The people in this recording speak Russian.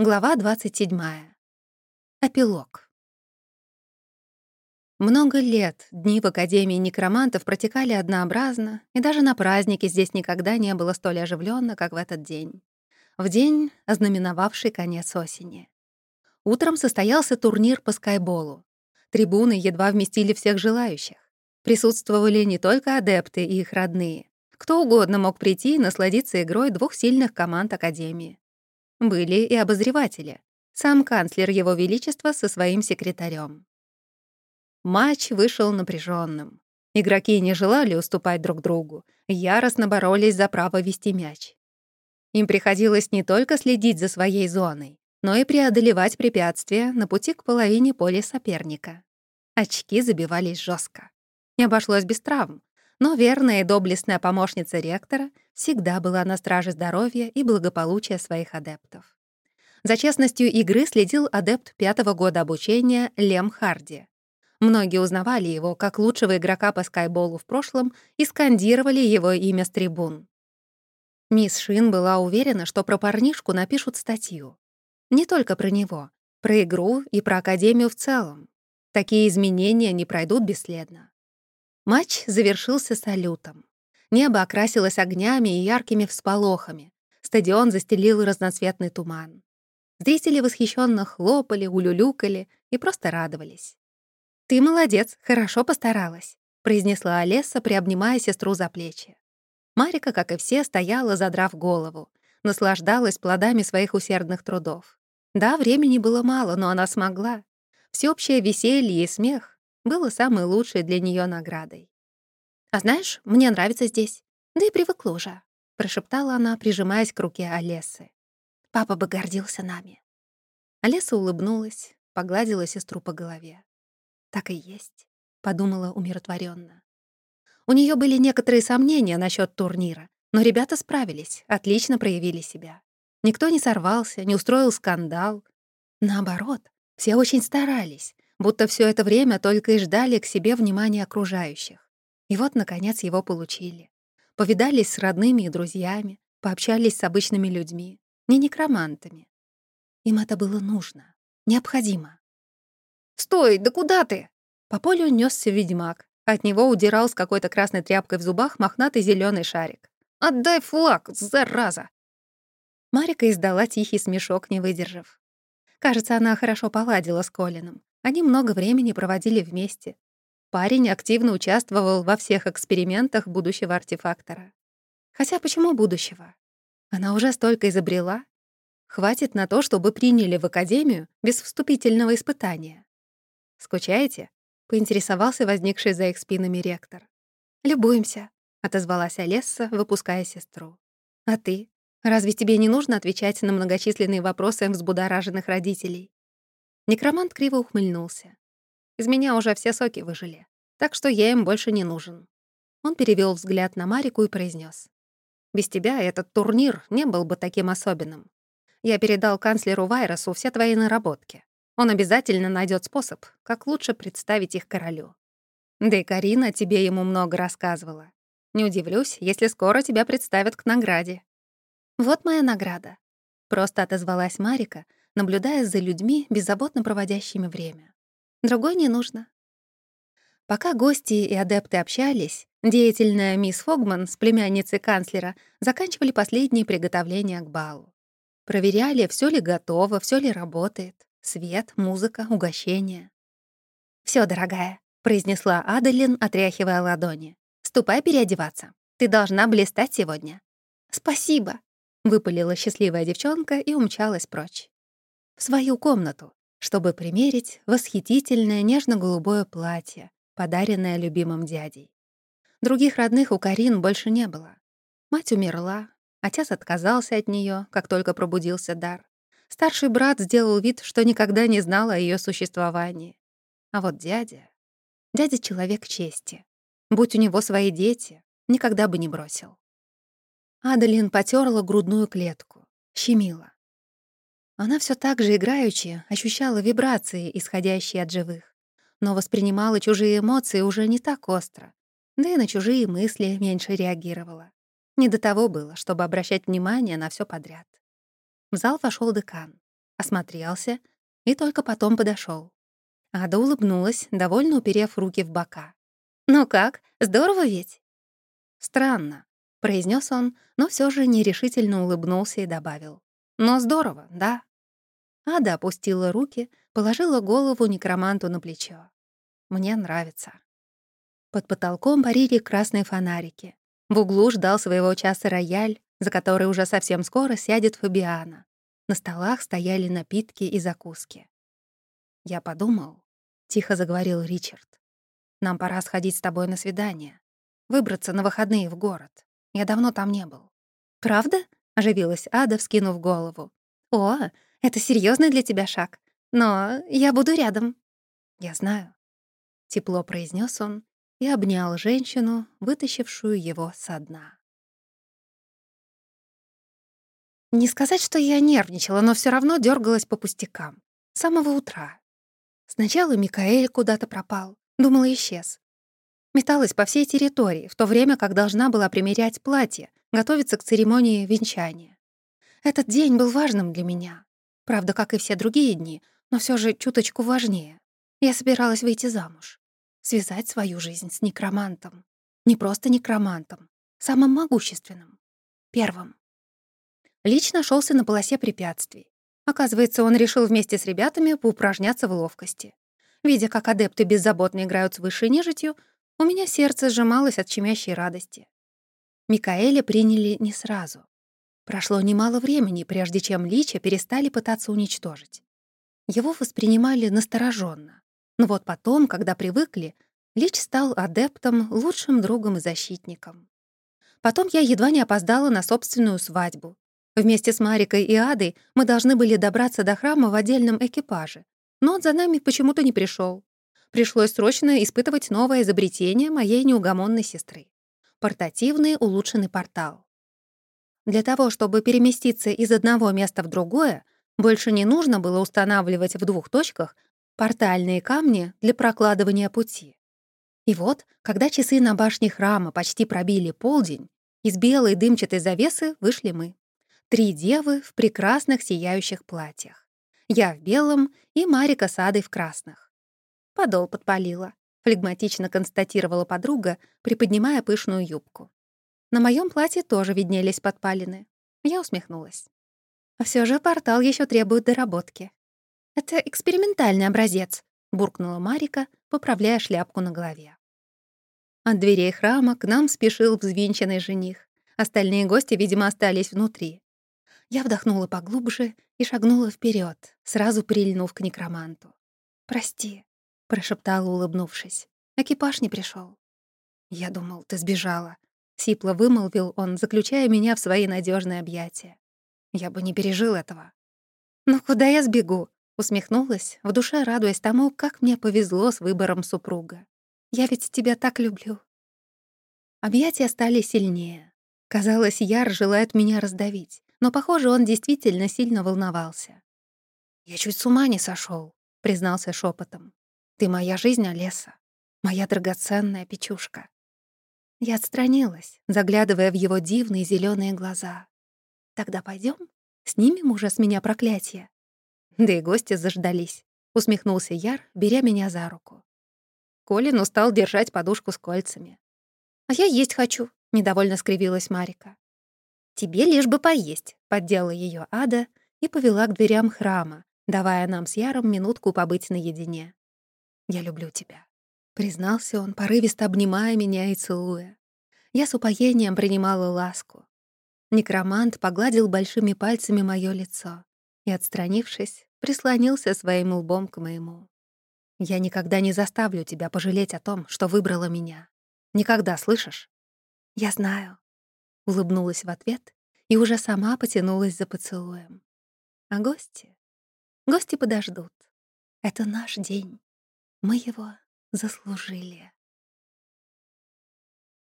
Глава 27. Эпилог. Много лет дни в Академии некромантов протекали однообразно, и даже на празднике здесь никогда не было столь оживленно, как в этот день. В день, ознаменовавший конец осени. Утром состоялся турнир по скайболу. Трибуны едва вместили всех желающих. Присутствовали не только адепты и их родные. Кто угодно мог прийти и насладиться игрой двух сильных команд Академии. Были и обозреватели. Сам канцлер Его Величества со своим секретарем. Матч вышел напряженным. Игроки не желали уступать друг другу, яростно боролись за право вести мяч. Им приходилось не только следить за своей зоной, но и преодолевать препятствия на пути к половине поля соперника. Очки забивались жестко. Не обошлось без травм, но верная и доблестная помощница ректора всегда была на страже здоровья и благополучия своих адептов. За честностью игры следил адепт пятого года обучения Лем Харди. Многие узнавали его как лучшего игрока по скайболу в прошлом и скандировали его имя с трибун. Мисс Шин была уверена, что про парнишку напишут статью. Не только про него, про игру и про Академию в целом. Такие изменения не пройдут бесследно. Матч завершился салютом. Небо окрасилось огнями и яркими всполохами. Стадион застелил разноцветный туман. Зрители восхищенно хлопали, улюлюкали и просто радовались. «Ты молодец, хорошо постаралась», — произнесла Олеса, приобнимая сестру за плечи. Марика, как и все, стояла, задрав голову, наслаждалась плодами своих усердных трудов. Да, времени было мало, но она смогла. Всеобщее веселье и смех было самой лучшей для нее наградой. «А знаешь, мне нравится здесь, да и привыкла уже», — прошептала она, прижимаясь к руке Олесы. «Папа бы гордился нами». Олеса улыбнулась, погладила сестру по голове. «Так и есть», — подумала умиротворенно. У нее были некоторые сомнения насчет турнира, но ребята справились, отлично проявили себя. Никто не сорвался, не устроил скандал. Наоборот, все очень старались, будто все это время только и ждали к себе внимания окружающих. И вот, наконец, его получили. Повидались с родными и друзьями, пообщались с обычными людьми, не некромантами. Им это было нужно, необходимо. «Стой, да куда ты?» По полю несся ведьмак. От него удирал с какой-то красной тряпкой в зубах мохнатый зеленый шарик. «Отдай флаг, зараза!» Марика издала тихий смешок, не выдержав. Кажется, она хорошо поладила с Колином. Они много времени проводили вместе. Парень активно участвовал во всех экспериментах будущего артефактора. Хотя почему будущего? Она уже столько изобрела. Хватит на то, чтобы приняли в академию без вступительного испытания. «Скучаете?» — поинтересовался возникший за их спинами ректор. «Любуемся», — отозвалась Олесса, выпуская сестру. «А ты? Разве тебе не нужно отвечать на многочисленные вопросы взбудораженных родителей? Некромант криво ухмыльнулся. Из меня уже все соки выжили, так что я им больше не нужен. Он перевел взгляд на Марику и произнес: «Без тебя этот турнир не был бы таким особенным. Я передал канцлеру Вайросу все твои наработки. Он обязательно найдет способ, как лучше представить их королю. Да и Карина тебе ему много рассказывала. Не удивлюсь, если скоро тебя представят к награде». «Вот моя награда», — просто отозвалась Марика, наблюдая за людьми, беззаботно проводящими время. Другой не нужно. Пока гости и адепты общались, деятельная мисс Фогман с племянницей канцлера заканчивали последние приготовления к балу. Проверяли, все ли готово, все ли работает. Свет, музыка, угощение. Все, дорогая», — произнесла Адалин, отряхивая ладони. «Ступай переодеваться. Ты должна блистать сегодня». «Спасибо», — выпалила счастливая девчонка и умчалась прочь в свою комнату, чтобы примерить восхитительное нежно-голубое платье, подаренное любимым дядей. Других родных у Карин больше не было. Мать умерла, отец отказался от нее, как только пробудился дар. Старший брат сделал вид, что никогда не знал о ее существовании. А вот дядя... Дядя — человек чести. Будь у него свои дети, никогда бы не бросил. Адалин потерла грудную клетку, щемила. Она все так же играючи ощущала вибрации, исходящие от живых, но воспринимала чужие эмоции уже не так остро, да и на чужие мысли меньше реагировала. Не до того было, чтобы обращать внимание на все подряд. В зал вошел декан. осмотрелся и только потом подошел. Ада улыбнулась, довольно уперев руки в бока. «Ну как, здорово ведь?» «Странно», — произнес он, но все же нерешительно улыбнулся и добавил. «Но здорово, да?» Ада опустила руки, положила голову некроманту на плечо. «Мне нравится». Под потолком парили красные фонарики. В углу ждал своего часа рояль, за который уже совсем скоро сядет Фабиана. На столах стояли напитки и закуски. «Я подумал», — тихо заговорил Ричард, «нам пора сходить с тобой на свидание, выбраться на выходные в город. Я давно там не был». «Правда?» — оживилась Ада, вскинув голову. «О, это серьезный для тебя шаг. Но я буду рядом». «Я знаю», — тепло произнес он и обнял женщину, вытащившую его со дна. Не сказать, что я нервничала, но все равно дергалась по пустякам. С самого утра. Сначала Микаэль куда-то пропал. Думала, исчез. Металась по всей территории, в то время как должна была примерять платье, готовиться к церемонии венчания. Этот день был важным для меня. Правда, как и все другие дни, но все же чуточку важнее. Я собиралась выйти замуж связать свою жизнь с некромантом. Не просто некромантом, самым могущественным. Первым. Лич нашелся на полосе препятствий. Оказывается, он решил вместе с ребятами поупражняться в ловкости. Видя, как адепты беззаботно играют с высшей нежитью, у меня сердце сжималось от щемящей радости. Микаэля приняли не сразу. Прошло немало времени, прежде чем Лича перестали пытаться уничтожить. Его воспринимали настороженно. Но вот потом, когда привыкли, Лич стал адептом, лучшим другом и защитником. Потом я едва не опоздала на собственную свадьбу. Вместе с Марикой и Адой мы должны были добраться до храма в отдельном экипаже, но он за нами почему-то не пришел. Пришлось срочно испытывать новое изобретение моей неугомонной сестры — портативный улучшенный портал. Для того, чтобы переместиться из одного места в другое, больше не нужно было устанавливать в двух точках портальные камни для прокладывания пути. И вот, когда часы на башне храма почти пробили полдень, из белой дымчатой завесы вышли мы. Три девы в прекрасных сияющих платьях. Я в белом и Марика с Адой в красных. Подол подпалила, флегматично констатировала подруга, приподнимая пышную юбку. На моем платье тоже виднелись подпалины. Я усмехнулась. Все же портал еще требует доработки. «Это экспериментальный образец», — буркнула Марика, поправляя шляпку на голове. От дверей храма к нам спешил взвинченный жених. Остальные гости, видимо, остались внутри. Я вдохнула поглубже и шагнула вперед, сразу прильнув к некроманту. «Прости», — прошептала, улыбнувшись. «Экипаж не пришел. «Я думал, ты сбежала», — сипло вымолвил он, заключая меня в свои надежные объятия. «Я бы не пережил этого». «Ну куда я сбегу?» Усмехнулась, в душе радуясь тому, как мне повезло с выбором супруга. «Я ведь тебя так люблю». Объятия стали сильнее. Казалось, Яр желает меня раздавить, но, похоже, он действительно сильно волновался. «Я чуть с ума не сошел, признался шепотом. «Ты моя жизнь, Олеса, моя драгоценная печушка». Я отстранилась, заглядывая в его дивные зеленые глаза. «Тогда пойдем, Снимем уже с меня проклятие?» Да и гости заждались. Усмехнулся Яр, беря меня за руку. Колин устал держать подушку с кольцами. «А я есть хочу», — недовольно скривилась Марика. «Тебе лишь бы поесть», — поддела ее Ада и повела к дверям храма, давая нам с Яром минутку побыть наедине. «Я люблю тебя», — признался он, порывисто обнимая меня и целуя. Я с упоением принимала ласку. Некромант погладил большими пальцами моё лицо и, отстранившись, прислонился своим лбом к моему. «Я никогда не заставлю тебя пожалеть о том, что выбрала меня. Никогда, слышишь?» «Я знаю», — улыбнулась в ответ и уже сама потянулась за поцелуем. А гости? Гости подождут. Это наш день. Мы его заслужили.